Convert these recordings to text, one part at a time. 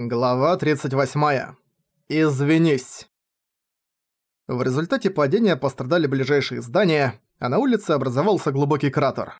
Глава 38. Извинись. В результате падения пострадали ближайшие здания, а на улице образовался глубокий кратер.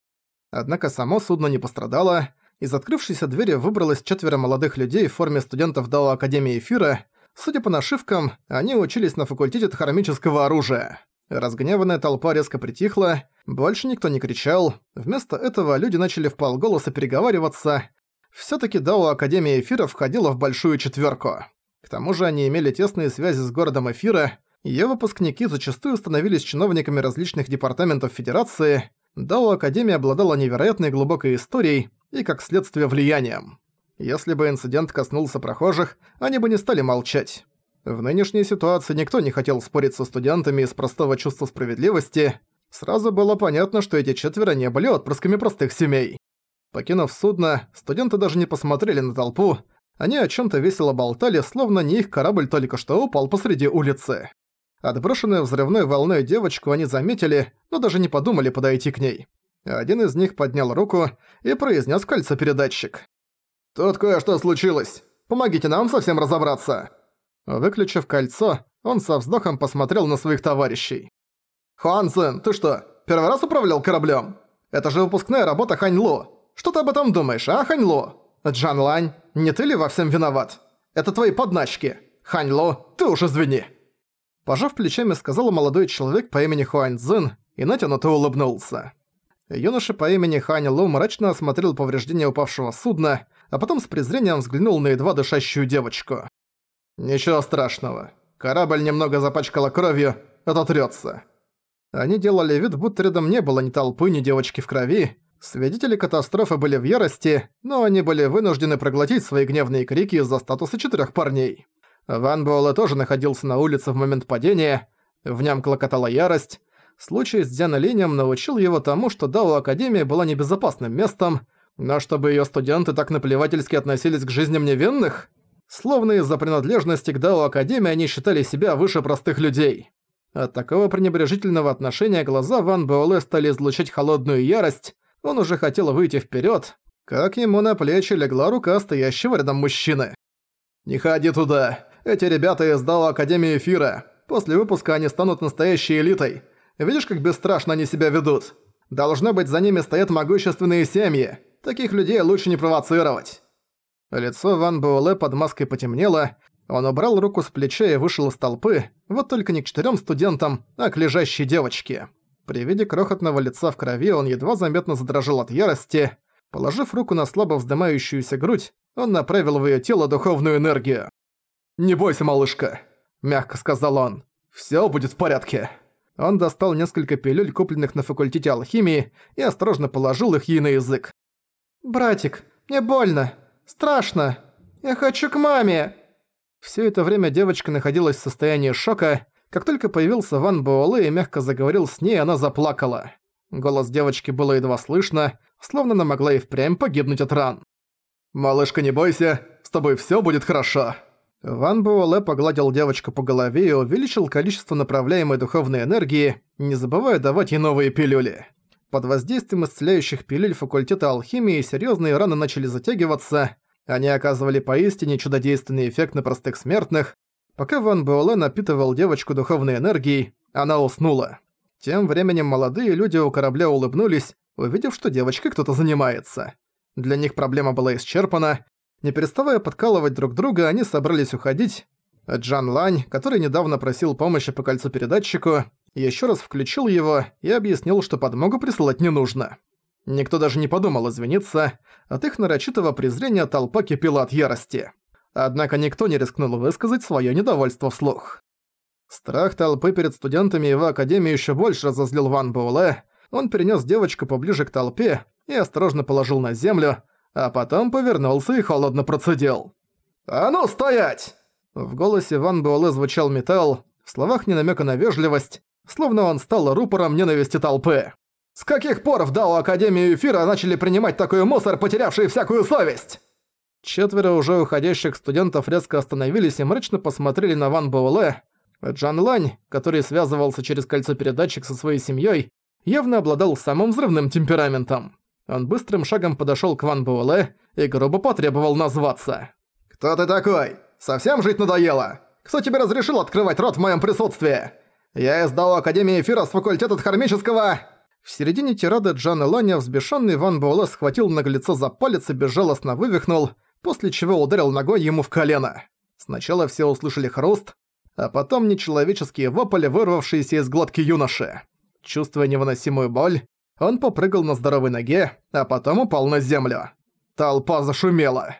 Однако само судно не пострадало, из открывшейся двери выбралось четверо молодых людей в форме студентов Дао Академии Эфира. Судя по нашивкам, они учились на факультете хромического оружия. Разгневанная толпа резко притихла, больше никто не кричал, вместо этого люди начали в вполголоса переговариваться – Всё-таки Дао Академия Эфира входила в Большую Четвёрку. К тому же они имели тесные связи с городом Эфира, её выпускники зачастую становились чиновниками различных департаментов Федерации, Дао Академия обладала невероятной глубокой историей и, как следствие, влиянием. Если бы инцидент коснулся прохожих, они бы не стали молчать. В нынешней ситуации никто не хотел спорить со студентами из простого чувства справедливости. Сразу было понятно, что эти четверо не были отпрысками простых семей. Покинув судно, студенты даже не посмотрели на толпу, они о чем-то весело болтали, словно не их корабль только что упал посреди улицы. Отброшенную взрывной волной девочку они заметили, но даже не подумали подойти к ней. Один из них поднял руку и произнес кольцо-передатчик. «Тут кое-что случилось. Помогите нам совсем разобраться». Выключив кольцо, он со вздохом посмотрел на своих товарищей. Хуан Цзэн, ты что, первый раз управлял кораблем? Это же выпускная работа Хань Лу. Что ты об этом думаешь, а, Ханьло? Джан Лань, не ты ли во всем виноват? Это твои подначки. Ханьло, ты уж извини. Пожав плечами, сказал молодой человек по имени Хуань Цзин и натянуто улыбнулся. Юноша по имени Хань Ло мрачно осмотрел повреждения упавшего судна, а потом с презрением взглянул на едва дышащую девочку. «Ничего страшного. Корабль немного запачкала кровью, это трется. Они делали вид, будто рядом не было ни толпы, ни девочки в крови, Свидетели катастрофы были в ярости, но они были вынуждены проглотить свои гневные крики из-за статуса четырех парней. Ван Буэлэ тоже находился на улице в момент падения, в нем клокотала ярость. Случай с Дзяна Линем научил его тому, что Дао Академия была небезопасным местом, но чтобы ее студенты так наплевательски относились к жизням невинных? Словно из-за принадлежности к Дао Академии они считали себя выше простых людей. От такого пренебрежительного отношения глаза Ван Буэлэ стали излучать холодную ярость, он уже хотел выйти вперед, как ему на плечи легла рука стоящего рядом мужчины. «Не ходи туда! Эти ребята из Дала Академии Эфира. После выпуска они станут настоящей элитой. Видишь, как бесстрашно они себя ведут? Должно быть, за ними стоят могущественные семьи. Таких людей лучше не провоцировать». Лицо Ван Буэлэ под маской потемнело, он убрал руку с плеча и вышел из толпы, вот только не к четырем студентам, а к лежащей девочке. При виде крохотного лица в крови он едва заметно задрожал от ярости. Положив руку на слабо вздымающуюся грудь, он направил в её тело духовную энергию. «Не бойся, малышка», — мягко сказал он. «Всё будет в порядке». Он достал несколько пилюль, купленных на факультете алхимии, и осторожно положил их ей на язык. «Братик, мне больно. Страшно. Я хочу к маме». Всё это время девочка находилась в состоянии шока, как только появился Ван Буэлэ и мягко заговорил с ней, она заплакала. Голос девочки было едва слышно, словно она могла и впрямь погибнуть от ран. «Малышка, не бойся, с тобой всё будет хорошо!» Ван Буэлэ погладил девочку по голове и увеличил количество направляемой духовной энергии, не забывая давать ей новые пилюли. Под воздействием исцеляющих пилюль факультета алхимии серьёзные раны начали затягиваться, они оказывали поистине чудодейственный эффект на простых смертных, Пока Ван Буэлэ напитывал девочку духовной энергией, она уснула. Тем временем молодые люди у корабля улыбнулись, увидев, что девочкой кто-то занимается. Для них проблема была исчерпана. Не переставая подкалывать друг друга, они собрались уходить. Джан Лань, который недавно просил помощи по кольцу-передатчику, еще раз включил его и объяснил, что подмогу присылать не нужно. Никто даже не подумал извиниться, от их нарочитого презрения толпа кипела от ярости однако никто не рискнул высказать своё недовольство вслух. Страх толпы перед студентами его академии ещё больше разозлил Ван Буэлэ. Он перенёс девочку поближе к толпе и осторожно положил на землю, а потом повернулся и холодно процедил. «А ну, стоять!» В голосе Ван Буэлэ звучал металл, в словах не намёка на вежливость, словно он стал рупором ненависти толпы. «С каких пор в Дао Академию Эфира начали принимать такой мусор, потерявший всякую совесть?» Четверо уже уходящих студентов резко остановились и мрачно посмотрели на Ван Боуле. Джан Лань, который связывался через кольцо передатчик со своей семьей, явно обладал самым взрывным темпераментом. Он быстрым шагом подошел к Ван Буэлэ и грубо потребовал назваться. «Кто ты такой? Совсем жить надоело? Кто тебе разрешил открывать рот в моем присутствии? Я издал Академии Эфира с факультета Дхармического...» В середине тирады Джан Ланя взбешенный Ван Буэлэ схватил наглеца за палец и безжалостно вывихнул, после чего ударил ногой ему в колено. Сначала все услышали хруст, а потом нечеловеческие вопли, вырвавшиеся из глотки юноши. Чувствуя невыносимую боль, он попрыгал на здоровой ноге, а потом упал на землю. Толпа зашумела.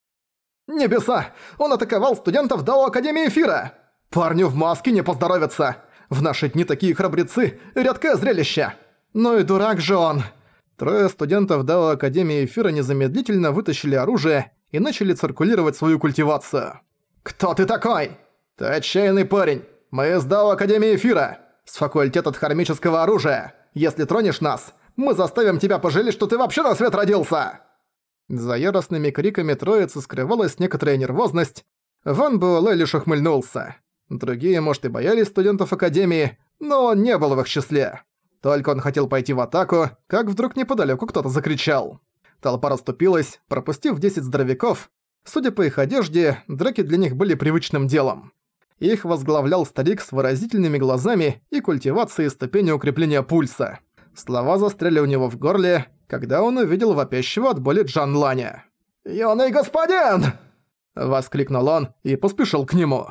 «Небеса! Он атаковал студентов Дао Академии Эфира! Парню в маске не поздоровится! В наши дни такие храбрецы — редкое зрелище! Ну и дурак же он!» Трое студентов Дао Академии Эфира незамедлительно вытащили оружие и начали циркулировать свою культивацию. «Кто ты такой?» «Ты отчаянный парень! Мы из ДАО Академии Эфира! С факультета хармического оружия! Если тронешь нас, мы заставим тебя пожалеть, что ты вообще на свет родился!» За яростными криками троицы скрывалась некоторая нервозность. Ван Буэлэ лишь ухмыльнулся. Другие, может, и боялись студентов Академии, но он не был в их числе. Только он хотел пойти в атаку, как вдруг неподалеку кто-то закричал. Толпа расступилась, пропустив 10 здоровяков. Судя по их одежде, драки для них были привычным делом. Их возглавлял старик с выразительными глазами и культивацией ступени укрепления пульса. Слова застряли у него в горле, когда он увидел вопящего от боли Джан Ланя. «Юный господин!» – воскликнул он и поспешил к нему.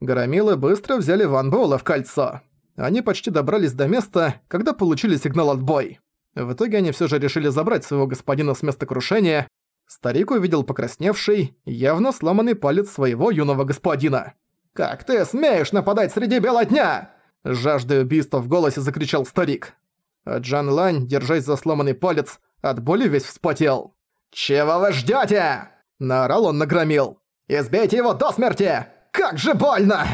Громилы быстро взяли Ван Буэлла в кольцо. Они почти добрались до места, когда получили сигнал «Отбой». В итоге они все же решили забрать своего господина с места крушения. Старик увидел покрасневший, явно сломанный палец своего юного господина. «Как ты смеешь нападать среди бела дня?» С убийства в голосе закричал старик. А Джан Лань, держась за сломанный палец, от боли весь вспотел. «Чего вы ждете? Наорал он на Громил. «Избейте его до смерти! Как же больно!»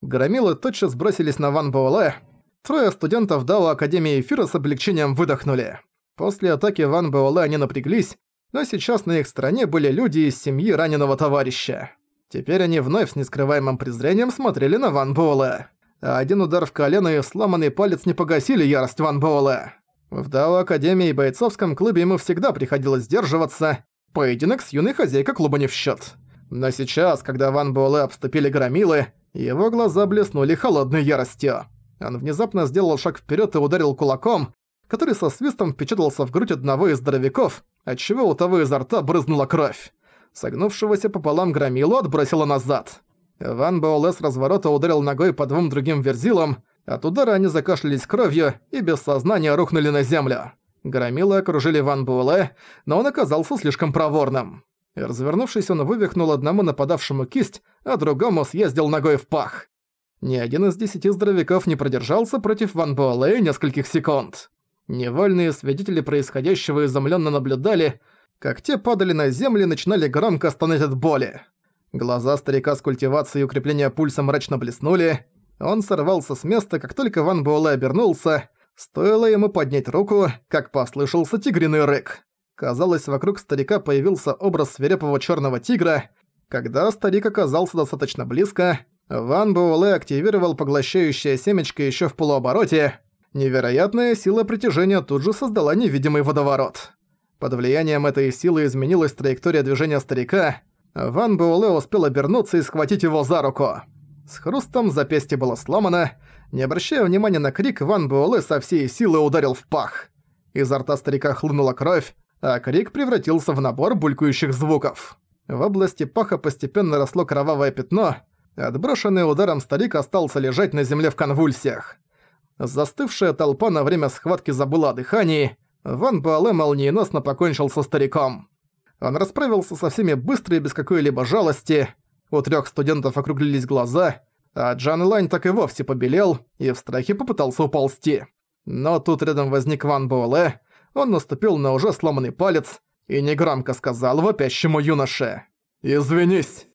Громилы тотчас бросились на Ван Буэлэ, трое студентов Дао Академии Эфира с облегчением выдохнули. После атаки Ван Буэлэ они напряглись, но сейчас на их стороне были люди из семьи раненого товарища. Теперь они вновь с нескрываемым презрением смотрели на Ван Буэлэ. Один удар в колено и сломанный палец не погасили ярость Ван Буэлэ. В Дао Академии и бойцовском клубе ему всегда приходилось сдерживаться. Поединок с юной хозяйкой клуба не в счет. Но сейчас, когда Ван Буэлэ обступили громилы, его глаза блеснули холодной яростью. Он внезапно сделал шаг вперед и ударил кулаком, который со свистом впечатался в грудь одного из здоровяков, отчего у того изо рта брызнула кровь. Согнувшегося пополам громилу отбросило назад. Ван Боулэ с разворота ударил ногой по двум другим верзилам, от удара они закашлялись кровью и без сознания рухнули на землю. Громилы окружили Ван Буэлэ, но он оказался слишком проворным. Развернувшись, он вывихнул одному нападавшему кисть, а другому съездил ногой в пах. Ни один из десяти здоровяков не продержался против Ван Буэлэ нескольких секунд. Невольные свидетели происходящего изумленно наблюдали, как те падали на землю и начинали громко стонать от боли. Глаза старика с культивацией укрепления пульса мрачно блеснули. Он сорвался с места, как только Ван Буэлэ обернулся. Стоило ему поднять руку, как послышался тигриный рык. Казалось, вокруг старика появился образ свирепого черного тигра. Когда старик оказался достаточно близко, Ван Буэлэ активировал поглощающее семечко еще в полуобороте. Невероятная сила притяжения тут же создала невидимый водоворот. Под влиянием этой силы изменилась траектория движения старика. Ван Буэлэ успел обернуться и схватить его за руку. С хрустом запястье было сломано. Не обращая внимания на крик, Ван Буэлэ со всей силы ударил в пах. Изо рта старика хлынула кровь, а крик превратился в набор булькающих звуков. В области паха постепенно росло кровавое пятно, Отброшенный ударом старик остался лежать на земле в конвульсиях. Застывшая толпа на время схватки забыла о дыхании. Ван Буэлэ молниеносно покончил со стариком. Он расправился со всеми быстро и без какой-либо жалости. У трех студентов округлились глаза, а Джан Лань так и вовсе побелел и в страхе попытался уползти. Но тут рядом возник Ван Буэлэ, он наступил на уже сломанный палец и негромко сказал вопящему юноше «Извинись».